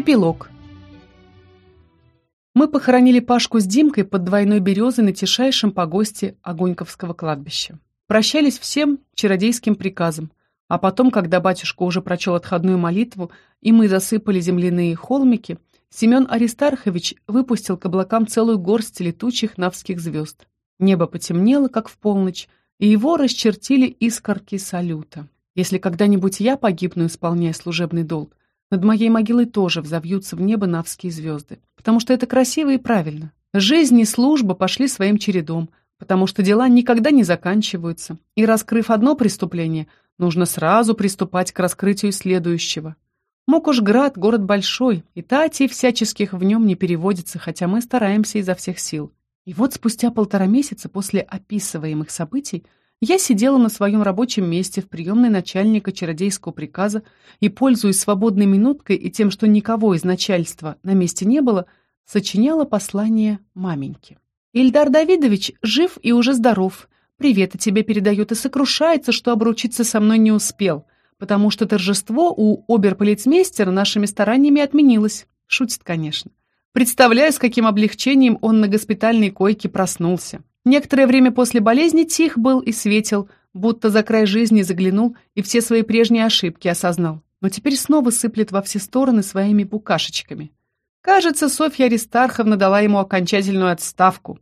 Эпилог. Мы похоронили Пашку с Димкой под двойной березой на тишайшем погосте Огоньковского кладбища. Прощались всем чародейским приказом, а потом, когда батюшка уже прочел отходную молитву, и мы засыпали земляные холмики, Семен Аристархович выпустил к облакам целую горсть летучих навских звезд. Небо потемнело, как в полночь, и его расчертили искорки салюта. Если когда-нибудь я погибну, исполняя служебный долг, над моей могилой тоже взовьются в небо навские звезды, потому что это красиво и правильно. Жизнь и служба пошли своим чередом, потому что дела никогда не заканчиваются, и, раскрыв одно преступление, нужно сразу приступать к раскрытию следующего. Мокушград — город большой, и татей всяческих в нем не переводится, хотя мы стараемся изо всех сил. И вот спустя полтора месяца после описываемых событий я сидела на своем рабочем месте в приемной начальника чародейского приказа и, пользуясь свободной минуткой и тем, что никого из начальства на месте не было, сочиняла послание маменьке. «Ильдар Давидович жив и уже здоров. Привет тебе передает и сокрушается, что обручиться со мной не успел, потому что торжество у оберполицмейстера нашими стараниями отменилось». Шутит, конечно. Представляю, с каким облегчением он на госпитальной койке проснулся. Некоторое время после болезни тих был и светил, будто за край жизни заглянул и все свои прежние ошибки осознал. Но теперь снова сыплет во все стороны своими букашечками. Кажется, Софья Аристарховна дала ему окончательную отставку,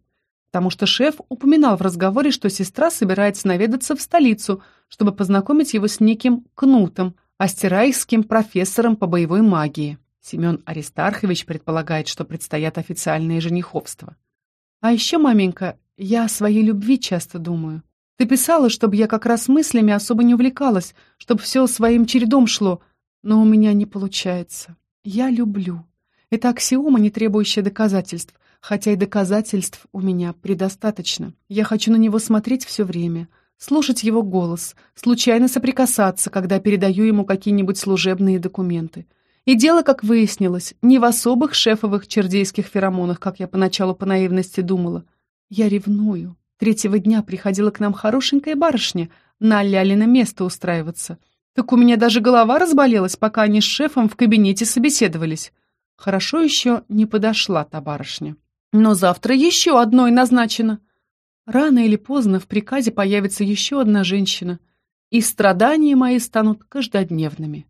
потому что шеф упоминал в разговоре, что сестра собирается наведаться в столицу, чтобы познакомить его с неким Кнутом, астерайским профессором по боевой магии. Семен Аристархович предполагает, что предстоят официальные жениховства. А еще, маменька, я о своей любви часто думаю. Ты писала, чтобы я как раз мыслями особо не увлекалась, чтобы все своим чередом шло, но у меня не получается. Я люблю. Это аксиома, не требующая доказательств, хотя и доказательств у меня предостаточно. Я хочу на него смотреть все время, слушать его голос, случайно соприкасаться, когда передаю ему какие-нибудь служебные документы. И дело, как выяснилось, не в особых шефовых чердейских феромонах, как я поначалу по наивности думала, я ревную. Третьего дня приходила к нам хорошенькая барышня на Лялина место устраиваться. Так у меня даже голова разболелась, пока они с шефом в кабинете собеседовались. Хорошо еще не подошла та барышня. Но завтра еще одной назначено. Рано или поздно в приказе появится еще одна женщина, и страдания мои станут каждодневными.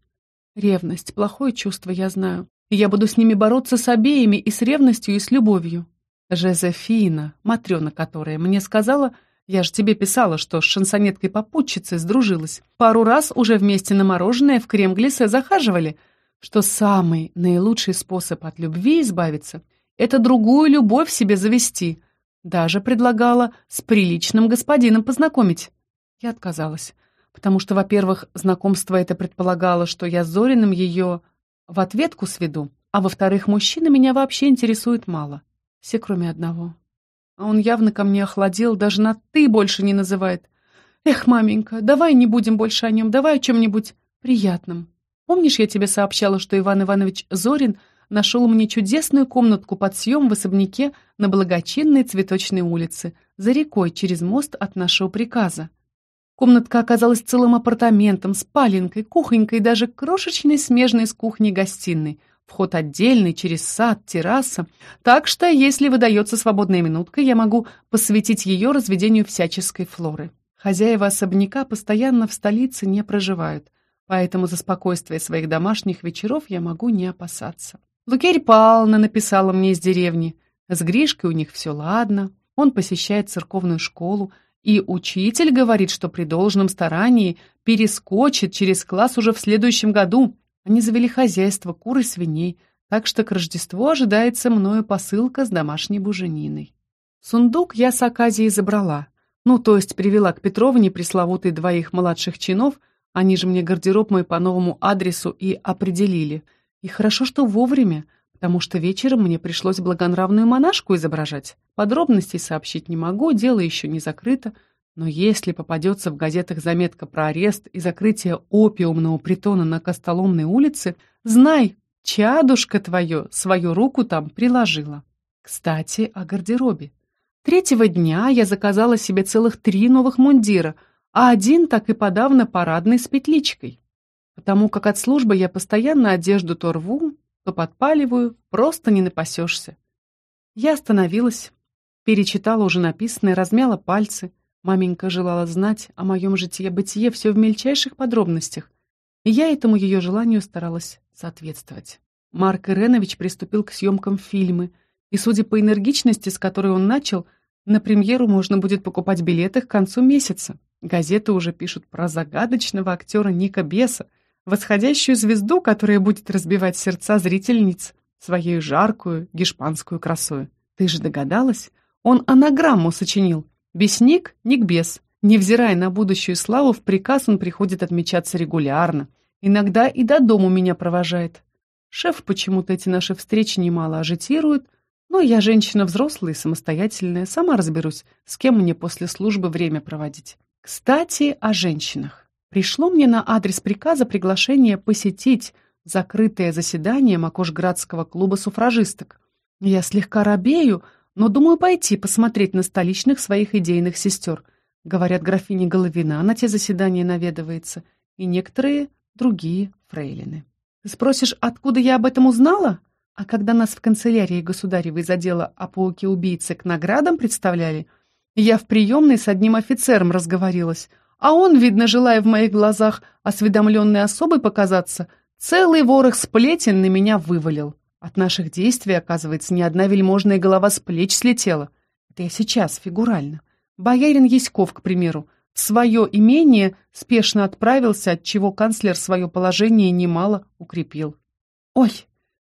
Ревность — плохое чувство, я знаю. Я буду с ними бороться с обеими, и с ревностью, и с любовью. Жозефина, Матрена которая, мне сказала, я же тебе писала, что с шансонеткой-попутчицей сдружилась. Пару раз уже вместе на мороженое в крем-глиссе захаживали, что самый наилучший способ от любви избавиться — это другую любовь себе завести. Даже предлагала с приличным господином познакомить. Я отказалась, потому что, во-первых, знакомство это предполагало, что я с Зориным ее в ответку сведу, а во-вторых, мужчина меня вообще интересует мало. Все, кроме одного. А он явно ко мне охладел, даже на «ты» больше не называет. Эх, маменька, давай не будем больше о нем, давай о чем-нибудь приятном. Помнишь, я тебе сообщала, что Иван Иванович Зорин нашел мне чудесную комнатку под съем в особняке на благочинной цветочной улице, за рекой, через мост от нашего приказа. Комнатка оказалась целым апартаментом, спаленкой, кухонькой, даже крошечной смежной с кухней-гостиной. Вход отдельный, через сад, терраса. Так что, если выдается свободная минутка, я могу посвятить ее разведению всяческой флоры. Хозяева особняка постоянно в столице не проживают, поэтому за спокойствие своих домашних вечеров я могу не опасаться. Лукерь Павловна написала мне из деревни. С Гришкой у них все ладно, он посещает церковную школу, и учитель говорит, что при должном старании перескочит через класс уже в следующем году, они завели хозяйство, кур и свиней, так что к Рождеству ожидается мною посылка с домашней бужениной. Сундук я с Аказией забрала. Ну, то есть привела к Петровне пресловутые двоих младших чинов, они же мне гардероб мой по новому адресу и определили. И хорошо, что вовремя, потому что вечером мне пришлось благонравную монашку изображать. Подробностей сообщить не могу, дело еще не закрыто, но если попадется в газетах заметка про арест и закрытие опиумного притона на Костоломной улице, знай, чадушка твое свою руку там приложила. Кстати, о гардеробе. Третьего дня я заказала себе целых три новых мундира, а один так и подавно парадный с петличкой. Потому как от службы я постоянно одежду то рву, что подпаливаю, просто не напасешься. Я остановилась, перечитала уже написанное, размяла пальцы. Маменька желала знать о моем житие-бытие все в мельчайших подробностях, и я этому ее желанию старалась соответствовать. Марк Иренович приступил к съемкам фильма, и, судя по энергичности, с которой он начал, на премьеру можно будет покупать билеты к концу месяца. Газеты уже пишут про загадочного актера Ника Беса, восходящую звезду, которая будет разбивать сердца зрительниц своей жаркую гешпанскую красою. Ты же догадалась? Он анаграмму сочинил. Бесник — Никбес. Невзирая на будущую славу, в приказ он приходит отмечаться регулярно. Иногда и до дому меня провожает. Шеф почему-то эти наши встречи немало ажитирует, но я женщина взрослая и самостоятельная, сама разберусь, с кем мне после службы время проводить. Кстати, о женщинах. Пришло мне на адрес приказа приглашение посетить закрытое заседание Макошградского клуба суфражисток. Я слегка робею, но думаю пойти посмотреть на столичных своих идейных сестер. Говорят, графиня Головина на те заседания наведывается, и некоторые другие фрейлины. Ты спросишь, откуда я об этом узнала? А когда нас в канцелярии государевой задела о пауке-убийце к наградам представляли, я в приемной с одним офицером разговорилась, а он, видно, желая в моих глазах осведомленной особой показаться, целый ворох сплетен на меня вывалил. От наших действий, оказывается, ни одна вельможная голова с плеч слетела. Это я сейчас, фигурально. Боярин Яськов, к примеру, в свое имение спешно отправился, от чего канцлер свое положение немало укрепил. Ой,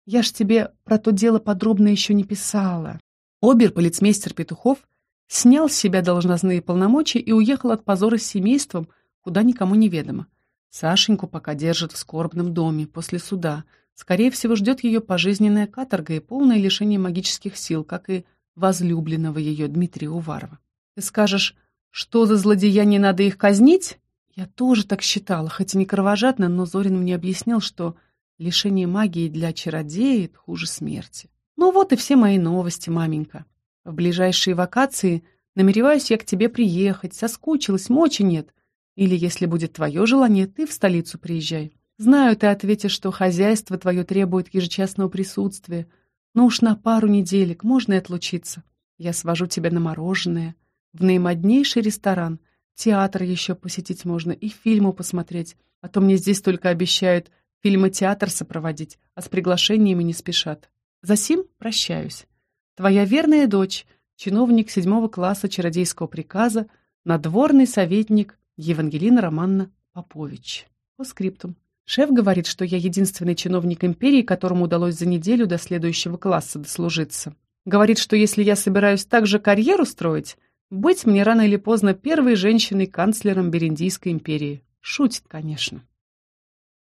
я ж тебе про то дело подробно еще не писала. Обер-полицмейстер Петухов снял с себя должностные полномочия и уехал от позора с семейством, куда никому не ведомо. Сашеньку пока держат в скорбном доме после суда. Скорее всего, ждет ее пожизненная каторга и полное лишение магических сил, как и возлюбленного ее Дмитрия Уварова. Ты скажешь, что за злодеяние надо их казнить? Я тоже так считала, хоть и не кровожадно, но Зорин мне объяснил, что лишение магии для чародея хуже смерти. Ну вот и все мои новости, маменька. В ближайшие вакации намереваюсь я к тебе приехать, соскучилась, мочи нет. Или, если будет твое желание, ты в столицу приезжай. Знаю, ты ответишь, что хозяйство твое требует ежечасного присутствия, но уж на пару неделек можно и отлучиться. Я свожу тебя на мороженое, в наимоднейший ресторан, театр еще посетить можно и фильму посмотреть, а то мне здесь только обещают фильмы-театр сопроводить, а с приглашениями не спешат. Засим прощаюсь. Твоя верная дочь, чиновник седьмого класса чародейского приказа, надворный советник Евангелина Романна Попович. По скриптум. Шеф говорит, что я единственный чиновник империи, которому удалось за неделю до следующего класса дослужиться. Говорит, что если я собираюсь также карьеру строить, быть мне рано или поздно первой женщиной-канцлером Бериндийской империи. Шутит, конечно.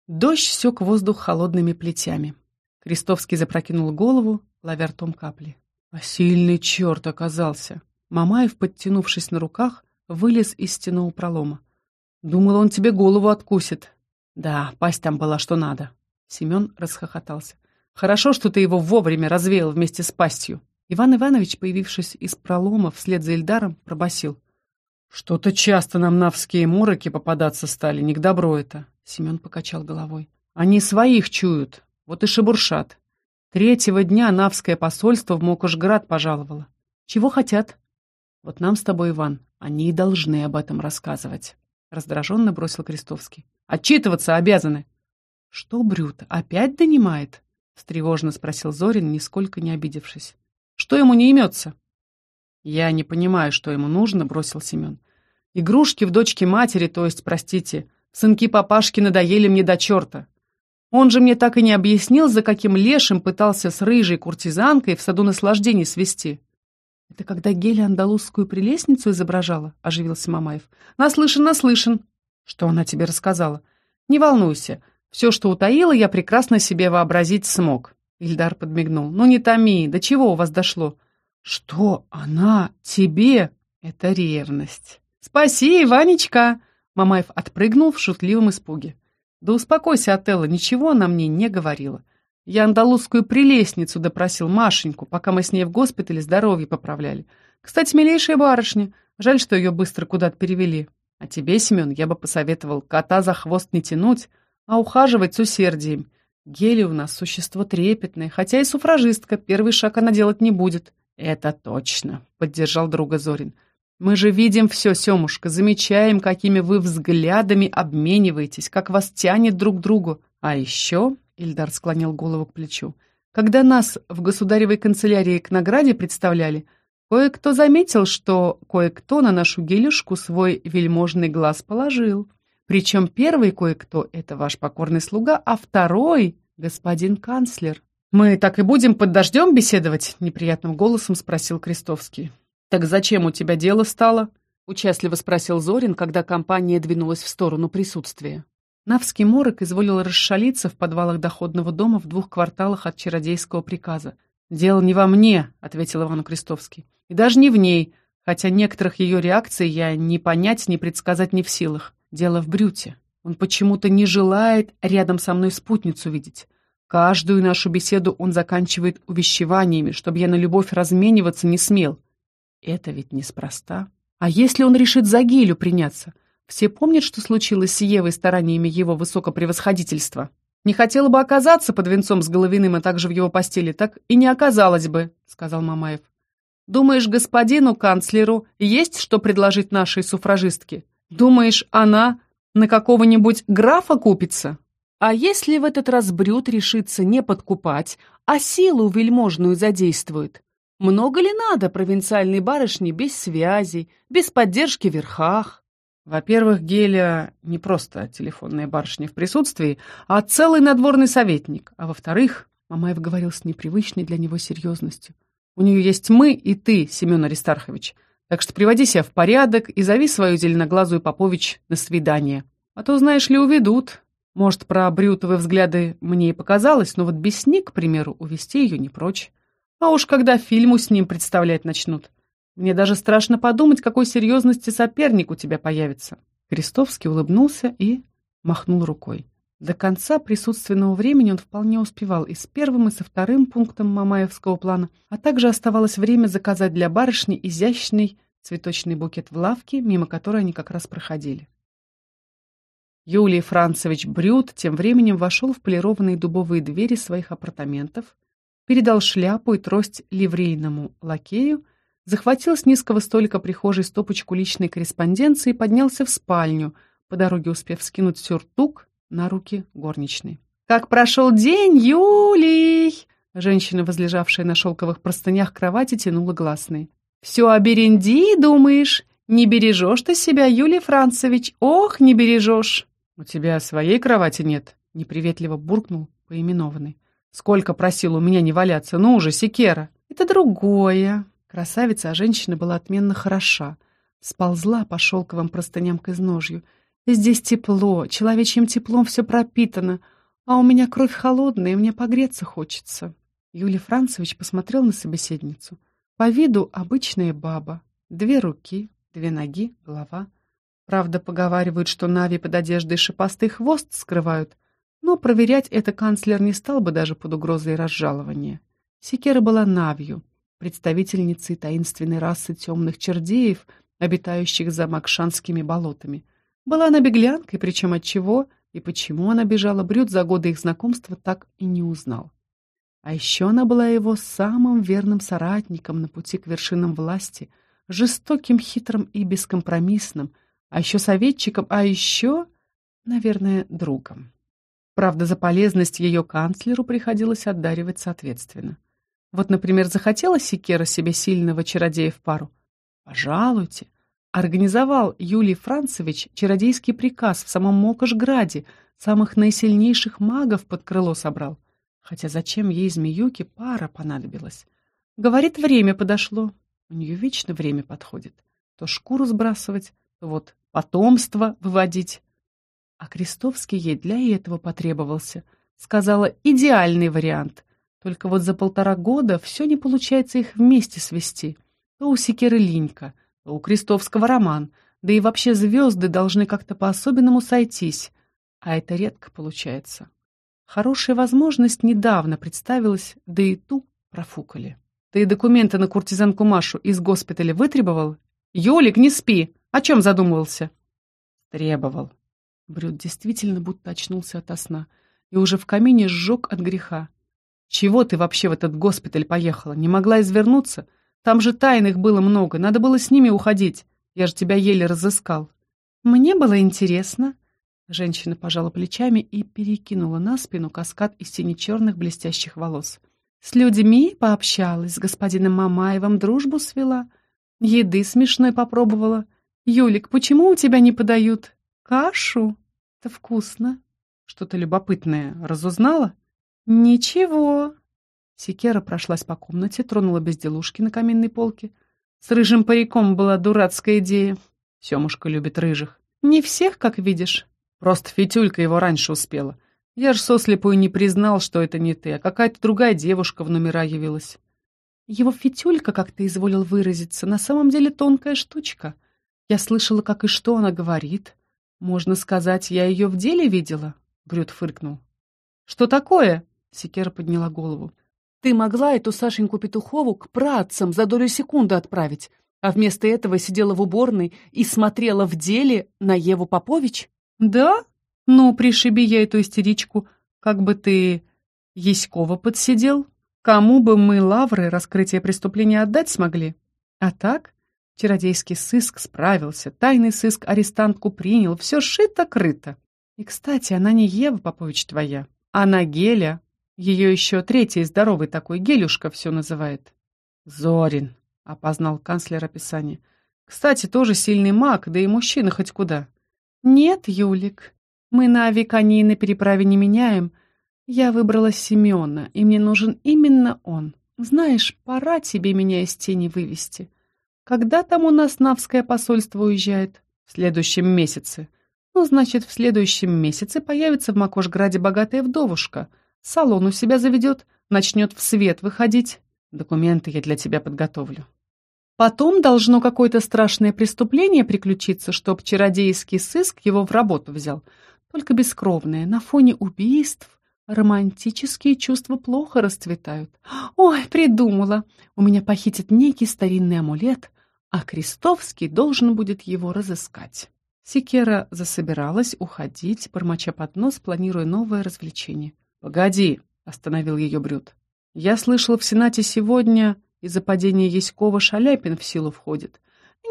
Дождь сёк воздух холодными плетями. Крестовский запрокинул голову, ловя ртом капли. А сильный черт оказался. Мамаев, подтянувшись на руках, вылез из стенового пролома. Думал, он тебе голову откусит. Да, пасть там была что надо. Семен расхохотался. Хорошо, что ты его вовремя развеял вместе с пастью. Иван Иванович, появившись из пролома вслед за Ильдаром, пробасил: Что-то часто нам навские мороки попадаться стали, не к добру это. Семен покачал головой. Они своих чуют, вот и шебуршат. Третьего дня Навское посольство в Мокошград пожаловало. Чего хотят? Вот нам с тобой, Иван, они и должны об этом рассказывать. Раздраженно бросил Крестовский. Отчитываться обязаны. Что, Брют, опять донимает? Встревожно спросил Зорин, нисколько не обидевшись. Что ему не имется? Я не понимаю, что ему нужно, бросил Семен. Игрушки в дочке матери, то есть, простите, сынки папашки надоели мне до черта. Он же мне так и не объяснил, за каким лешим пытался с рыжей куртизанкой в саду наслаждений свести. «Это когда Геля андалузскую прелестницу изображала?» — оживился Мамаев. «Наслышан, наслышан!» «Что она тебе рассказала?» «Не волнуйся. Все, что утаила, я прекрасно себе вообразить смог». Ильдар подмигнул. «Ну не томи, до чего у вас дошло?» «Что она тебе?» «Это ревность». «Спаси, Ванечка!» Мамаев отпрыгнул в шутливом испуге. Да успокойся, Отелло, ничего она мне не говорила. Я андалузскую прелестницу допросил Машеньку, пока мы с ней в госпитале здоровье поправляли. Кстати, милейшая барышня. Жаль, что ее быстро куда-то перевели. А тебе, Семен, я бы посоветовал кота за хвост не тянуть, а ухаживать с усердием. Гели у нас существо трепетное, хотя и суфражистка, первый шаг она делать не будет. Это точно, поддержал друга Зорин. Мы же видим все, Семушка, замечаем, какими вы взглядами обмениваетесь, как вас тянет друг к другу. А еще, Ильдар склонил голову к плечу, когда нас в государевой канцелярии к награде представляли, кое-кто заметил, что кое-кто на нашу гелюшку свой вельможный глаз положил. Причем первый кое-кто — это ваш покорный слуга, а второй — господин канцлер. «Мы так и будем под дождем беседовать?» — неприятным голосом спросил Крестовский. «Так зачем у тебя дело стало?» — участливо спросил Зорин, когда компания двинулась в сторону присутствия. Навский морок изволил расшалиться в подвалах доходного дома в двух кварталах от чародейского приказа. «Дело не во мне», — ответил Ивану Крестовский. «И даже не в ней, хотя некоторых ее реакций я ни понять, ни предсказать не в силах. Дело в Брюте. Он почему-то не желает рядом со мной спутницу видеть. Каждую нашу беседу он заканчивает увещеваниями, чтобы я на любовь размениваться не смел. Это ведь неспроста. А если он решит за Гилю приняться? Все помнят, что случилось с Евой стараниями его высокопревосходительства? Не хотела бы оказаться под венцом с Головиным, а также в его постели, так и не оказалось бы, — сказал Мамаев. Думаешь, господину канцлеру есть что предложить нашей суфражистке? Думаешь, она на какого-нибудь графа купится? А если в этот раз Брют решится не подкупать, а силу вельможную задействует? Много ли надо провинциальной барышне без связей, без поддержки в верхах? Во-первых, Геля не просто телефонная барышня в присутствии, а целый надворный советник. А во-вторых, Мамаев говорил с непривычной для него серьезностью. У нее есть мы и ты, Семен Аристархович. Так что приводи себя в порядок и зови свою зеленоглазую Попович на свидание. А то, знаешь ли, уведут. Может, про брютовые взгляды мне и показалось, но вот без сни, к примеру, увести ее не прочь. А уж когда фильму с ним представлять начнут. Мне даже страшно подумать, какой серьезности соперник у тебя появится. Крестовский улыбнулся и махнул рукой. До конца присутственного времени он вполне успевал и с первым, и со вторым пунктом Мамаевского плана, а также оставалось время заказать для барышни изящный цветочный букет в лавке, мимо которой они как раз проходили. Юлий Францевич Брюд тем временем вошел в полированные дубовые двери своих апартаментов, передал шляпу и трость ливрейному лакею, захватил с низкого столика прихожей стопочку личной корреспонденции и поднялся в спальню, по дороге успев скинуть сюртук на руки горничной. «Как прошел день, Юлий!» Женщина, возлежавшая на шелковых простынях кровати, тянула гласные. «Все о Беренди, думаешь? Не бережешь ты себя, Юлий Францевич, ох, не бережешь!» «У тебя своей кровати нет?» — неприветливо буркнул поименованный. «Сколько просил у меня не валяться, ну уже, Секера!» «Это другое!» Красавица, а женщина была отменно хороша. Сползла по шелковым простыням к изножью — Здесь тепло, человечьим теплом все пропитано, а у меня кровь холодная, и мне погреться хочется. Юлий Францевич посмотрел на собеседницу. По виду обычная баба. Две руки, две ноги, голова. Правда, поговаривают, что Нави под одеждой шипастый хвост скрывают, но проверять это канцлер не стал бы даже под угрозой разжалования. Секера была Навью, представительницей таинственной расы темных чердеев, обитающих за Макшанскими болотами — была она беглянкой, причем от чего и почему она бежала, Брюд за годы их знакомства так и не узнал. А еще она была его самым верным соратником на пути к вершинам власти, жестоким, хитрым и бескомпромиссным, а еще советчиком, а еще, наверное, другом. Правда, за полезность ее канцлеру приходилось отдаривать соответственно. Вот, например, захотела Секера себе сильного чародея в пару? Пожалуйте, организовал Юлий Францевич чародейский приказ в самом Мокошграде, самых наисильнейших магов под крыло собрал. Хотя зачем ей, змеюке, пара понадобилась? Говорит, время подошло. У нее вечно время подходит. То шкуру сбрасывать, то вот потомство выводить. А Крестовский ей для этого потребовался. Сказала, идеальный вариант. Только вот за полтора года все не получается их вместе свести. То у Секеры Линька — у Крестовского роман, да и вообще звезды должны как-то по-особенному сойтись, а это редко получается. Хорошая возможность недавно представилась, да и ту профукали. Ты документы на куртизанку Машу из госпиталя вытребовал? Ёлик, не спи! О чем задумывался? Требовал. Брюд действительно будто очнулся ото сна, и уже в камине сжег от греха. «Чего ты вообще в этот госпиталь поехала? Не могла извернуться? Там же тайных было много, надо было с ними уходить. Я же тебя еле разыскал». «Мне было интересно». Женщина пожала плечами и перекинула на спину каскад из сине-черных блестящих волос. «С людьми пообщалась, с господином Мамаевым дружбу свела, еды смешной попробовала. Юлик, почему у тебя не подают кашу? Это вкусно». «Что-то любопытное разузнала?» «Ничего». Секера прошлась по комнате, тронула безделушки на каминной полке. С рыжим париком была дурацкая идея. Семушка любит рыжих. «Не всех, как видишь». Просто Фитюлька его раньше успела. Я ж сослепую не признал, что это не ты, а какая-то другая девушка в номера явилась. Его Фитюлька, как ты изволил выразиться, на самом деле тонкая штучка. Я слышала, как и что она говорит. Можно сказать, я ее в деле видела. Брюд фыркнул. «Что такое?» Секера подняла голову. «Ты могла эту Сашеньку Петухову к працам за долю секунды отправить, а вместо этого сидела в уборной и смотрела в деле на Еву Попович?» «Да? Ну, пришиби я эту истеричку. Как бы ты Яськова подсидел? Кому бы мы лавры раскрытия преступления отдать смогли? А так, чародейский сыск справился, тайный сыск арестантку принял, все шито-крыто. И, кстати, она не Ева Попович твоя, она Геля. Ее еще третий здоровый такой, Гелюшка все называет. Зорин, опознал канцлер описание. Кстати, тоже сильный маг, да и мужчина хоть куда. Нет, Юлик, мы на авикании на переправе не меняем. Я выбрала Семена, и мне нужен именно он. Знаешь, пора тебе меня из тени вывести. Когда там у нас Навское посольство уезжает? В следующем месяце. Ну, значит, в следующем месяце появится в Макошграде богатая вдовушка. Салон у себя заведет, начнет в свет выходить. Документы я для тебя подготовлю. Потом должно какое-то страшное преступление приключиться, чтоб чародейский сыск его в работу взял. Только бескровное, на фоне убийств романтические чувства плохо расцветают. Ой, придумала! У меня похитит некий старинный амулет, а Крестовский должен будет его разыскать. Секера засобиралась уходить, бормоча под нос, планируя новое развлечение. «Погоди!» — остановил ее Брюд. «Я слышал в Сенате сегодня, из-за падения Яськова Шаляпин в силу входит».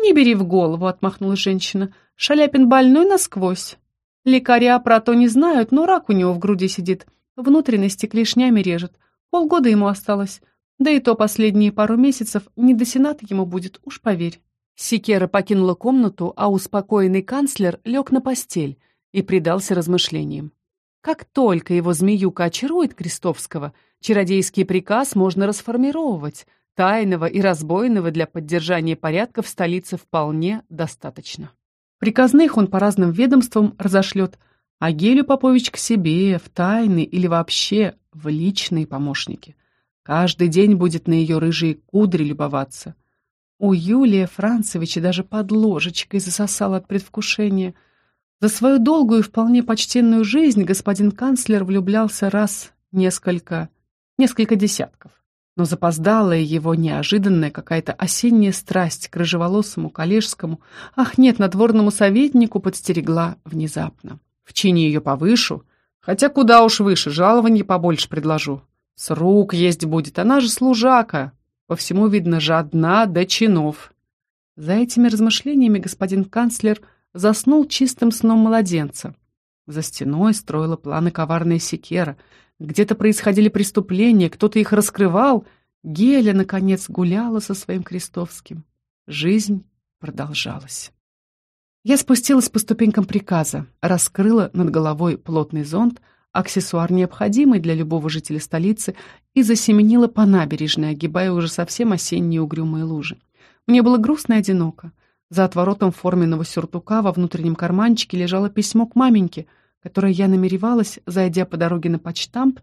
«Не бери в голову!» — отмахнулась женщина. «Шаляпин больной насквозь. Лекаря про то не знают, но рак у него в груди сидит. Внутренности клешнями режет. Полгода ему осталось. Да и то последние пару месяцев не до Сената ему будет, уж поверь». Секера покинула комнату, а успокоенный канцлер лег на постель и предался размышлениям. Как только его змеюка очарует Крестовского, чародейский приказ можно расформировать. Тайного и разбойного для поддержания порядка в столице вполне достаточно. Приказных он по разным ведомствам разошлет, а Гелю Попович к себе, в тайны или вообще в личные помощники. Каждый день будет на ее рыжие кудри любоваться — у Юлия Францевича даже под ложечкой засосало от предвкушения. За свою долгую и вполне почтенную жизнь господин канцлер влюблялся раз несколько, несколько десятков. Но запоздалая его неожиданная какая-то осенняя страсть к рыжеволосому коллежскому, ах нет, надворному советнику подстерегла внезапно. В чине ее повышу, хотя куда уж выше, жалованье побольше предложу. С рук есть будет, она же служака, по всему видно жадна до чинов. За этими размышлениями господин канцлер заснул чистым сном младенца. За стеной строила планы коварная секера. Где-то происходили преступления, кто-то их раскрывал. Геля, наконец, гуляла со своим Крестовским. Жизнь продолжалась. Я спустилась по ступенькам приказа, раскрыла над головой плотный зонт, аксессуар необходимый для любого жителя столицы, и засеменила по набережной, огибая уже совсем осенние угрюмые лужи. Мне было грустно и одиноко. За отворотом форменного сюртука во внутреннем карманчике лежало письмо к маменьке, которое я намеревалась, зайдя по дороге на почтамп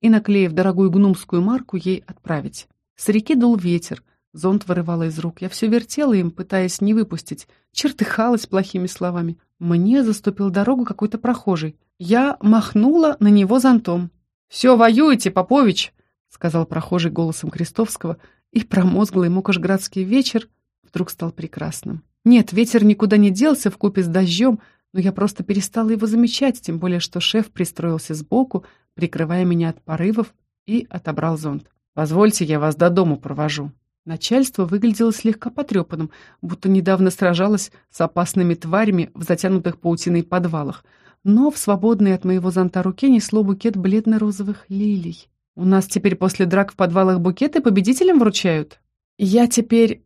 и наклеив дорогую гнумскую марку, ей отправить. С реки дул ветер, зонт вырывало из рук. Я все вертела им, пытаясь не выпустить, чертыхалась плохими словами. Мне заступил дорогу какой-то прохожий. Я махнула на него зонтом. «Все, воюете, Попович!» — сказал прохожий голосом Крестовского, и промозглый мукошградский вечер вдруг стал прекрасным. Нет, ветер никуда не делся в купе с дождем, но я просто перестала его замечать, тем более что шеф пристроился сбоку, прикрывая меня от порывов, и отобрал зонт. «Позвольте, я вас до дому провожу». Начальство выглядело слегка потрепанным, будто недавно сражалось с опасными тварями в затянутых паутиной подвалах, но в свободной от моего зонта руке несло букет бледно-розовых лилий. «У нас теперь после драк в подвалах букеты победителям вручают?» «Я теперь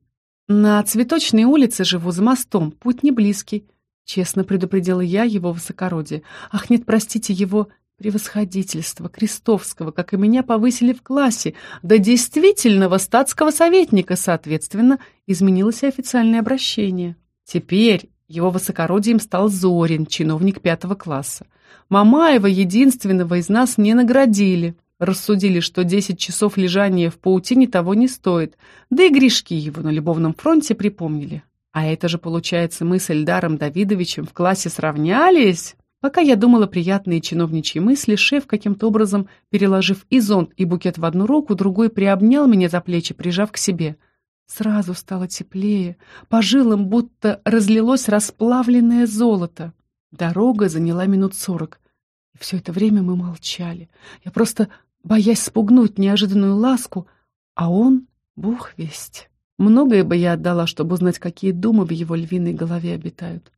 на цветочной улице живу за мостом, путь не близкий», честно предупредила я его высокородие. «Ах, нет, простите, его превосходительство Крестовского, как и меня, повысили в классе до действительного статского советника, соответственно, изменилось и официальное обращение. Теперь его высокородием стал Зорин, чиновник пятого класса. Мамаева, единственного из нас, не наградили. Рассудили, что десять часов лежания в паутине того не стоит, да и грешки его на любовном фронте припомнили. А это же, получается, мы с Эльдаром Давидовичем в классе сравнялись? Пока я думала приятные чиновничьи мысли, шеф, каким-то образом переложив и зонт, и букет в одну руку, другой приобнял меня за плечи, прижав к себе. Сразу стало теплее, по жилам будто разлилось расплавленное золото. Дорога заняла минут сорок, и все это время мы молчали. Я просто, боясь спугнуть неожиданную ласку, а он — бог весть. Многое бы я отдала, чтобы узнать, какие думы в его львиной голове обитают.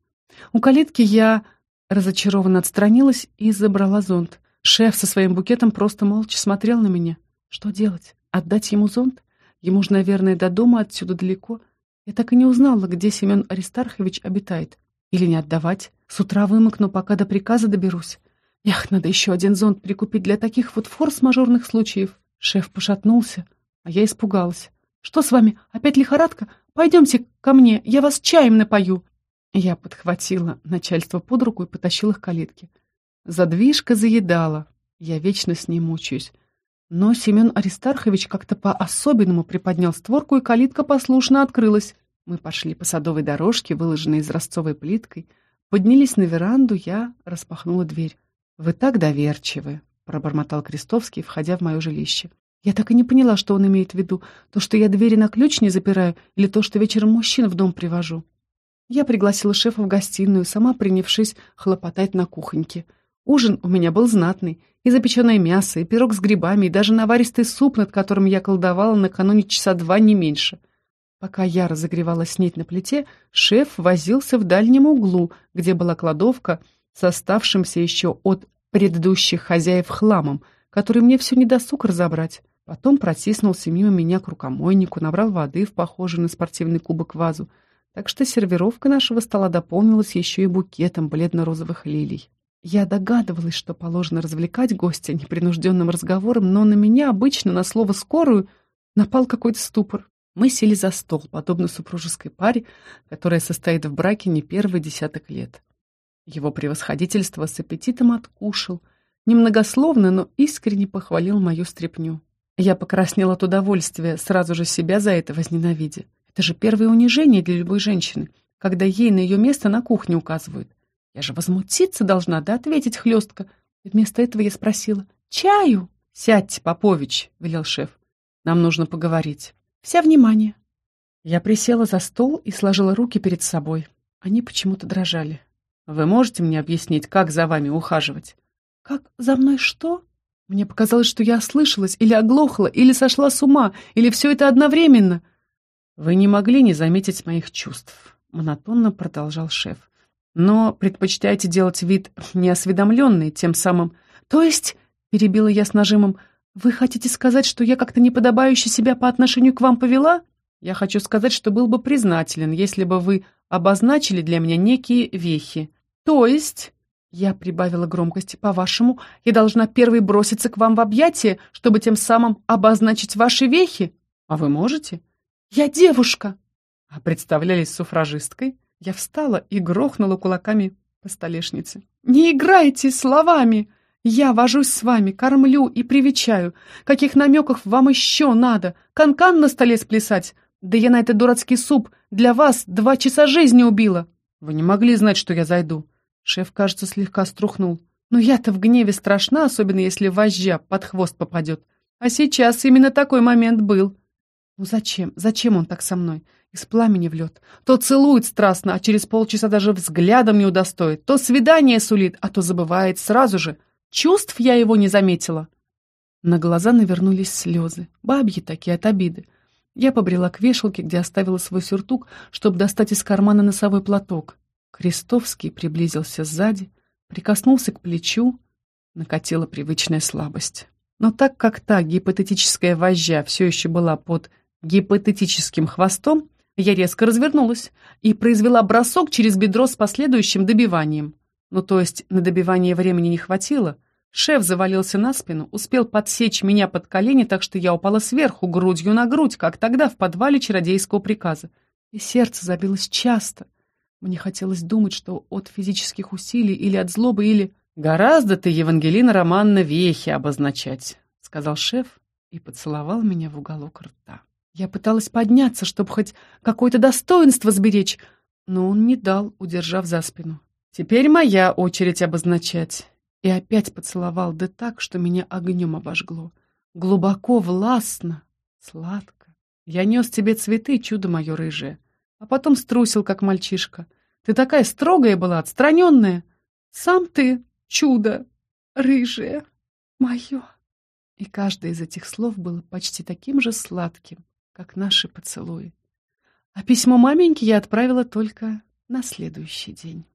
У калитки я разочарованно отстранилась и забрала зонт. Шеф со своим букетом просто молча смотрел на меня. Что делать? Отдать ему зонт? Ему же, наверное, до дома отсюда далеко. Я так и не узнала, где Семен Аристархович обитает. Или не отдавать. С утра вымокну, пока до приказа доберусь. Эх, надо еще один зонт прикупить для таких вот форс-мажорных случаев. Шеф пошатнулся, а я испугалась. «Что с вами? Опять лихорадка? Пойдемте ко мне, я вас чаем напою!» Я подхватила начальство под руку и потащила к калитке. Задвижка заедала. Я вечно с ней мучаюсь. Но Семен Аристархович как-то по-особенному приподнял створку, и калитка послушно открылась. Мы пошли по садовой дорожке, выложенной изразцовой плиткой, поднялись на веранду, я распахнула дверь. «Вы так доверчивы», — пробормотал Крестовский, входя в мое жилище. Я так и не поняла, что он имеет в виду. То, что я двери на ключ не запираю, или то, что вечером мужчин в дом привожу. Я пригласила шефа в гостиную, сама принявшись хлопотать на кухоньке. Ужин у меня был знатный. И запеченное мясо, и пирог с грибами, и даже наваристый суп, над которым я колдовала накануне часа два не меньше. Пока я разогревала снеть на плите, шеф возился в дальнем углу, где была кладовка с оставшимся еще от предыдущих хозяев хламом, который мне все не досуг разобрать. Потом протиснулся мимо меня к рукомойнику, набрал воды в похожую на спортивный кубок вазу, так что сервировка нашего стола дополнилась еще и букетом бледно-розовых лилий. Я догадывалась, что положено развлекать гостя непринужденным разговором, но на меня обычно на слово «скорую» напал какой-то ступор. Мы сели за стол, подобно супружеской паре, которая состоит в браке не первый десяток лет. Его превосходительство с аппетитом откушал, немногословно, но искренне похвалил мою стряпню. Я покраснела от удовольствия, сразу же себя за это возненавидя. Это же первое унижение для любой женщины, когда ей на ее место на кухне указывают. Я же возмутиться должна, да ответить хлестко. Вместо этого я спросила «Чаю?» «Сядьте, Попович», — велел шеф. «Нам нужно поговорить». «Вся внимание». Я присела за стол и сложила руки перед собой. Они почему-то дрожали. «Вы можете мне объяснить, как за вами ухаживать?» «Как за мной что?» Мне показалось, что я ослышалась, или оглохла, или сошла с ума, или все это одновременно. «Вы не могли не заметить моих чувств», — монотонно продолжал шеф. «Но предпочитаете делать вид неосведомленный, тем самым...» «То есть...» — перебила я с нажимом. «Вы хотите сказать, что я как-то неподобающе себя по отношению к вам повела?» «Я хочу сказать, что был бы признателен, если бы вы обозначили для меня некие вехи. То есть...» Я прибавила громкости. «По-вашему, я должна первой броситься к вам в объятия, чтобы тем самым обозначить ваши вехи? А вы можете?» «Я девушка!» А представлялись суфражисткой. Я встала и грохнула кулаками по столешнице. «Не играйте словами! Я вожусь с вами, кормлю и привечаю. Каких намеков вам еще надо? Канкан -кан на столе сплясать? Да я на этот дурацкий суп для вас два часа жизни убила!» «Вы не могли знать, что я зайду?» Шеф, кажется, слегка струхнул. «Но я-то в гневе страшна, особенно если вожжа под хвост попадет. А сейчас именно такой момент был. Ну зачем? Зачем он так со мной? Из пламени в лед. То целует страстно, а через полчаса даже взглядом не удостоит. То свидание сулит, а то забывает сразу же. Чувств я его не заметила. На глаза навернулись слезы, бабьи такие от обиды. Я побрела к вешалке, где оставила свой сюртук, чтобы достать из кармана носовой платок. Крестовский приблизился сзади, прикоснулся к плечу, накатила привычная слабость. Но так как та гипотетическая вожжа все еще была под гипотетическим хвостом, я резко развернулась и произвела бросок через бедро с последующим добиванием. Ну, то есть на добивание времени не хватило — Шеф завалился на спину, успел подсечь меня под колени, так что я упала сверху, грудью на грудь, как тогда в подвале чародейского приказа. И сердце забилось часто. Мне хотелось думать, что от физических усилий или от злобы, или... «Гораздо ты, Евангелина Романна, вехи обозначать», — сказал шеф и поцеловал меня в уголок рта. Я пыталась подняться, чтобы хоть какое-то достоинство сберечь, но он не дал, удержав за спину. «Теперь моя очередь обозначать. И опять поцеловал, да так, что меня огнем обожгло. Глубоко, властно, сладко. Я нес тебе цветы, чудо мое рыжее. А потом струсил, как мальчишка. Ты такая строгая была, отстраненная. Сам ты чудо рыжее мое. И каждое из этих слов было почти таким же сладким, как наши поцелуи. А письмо маменьке я отправила только на следующий день.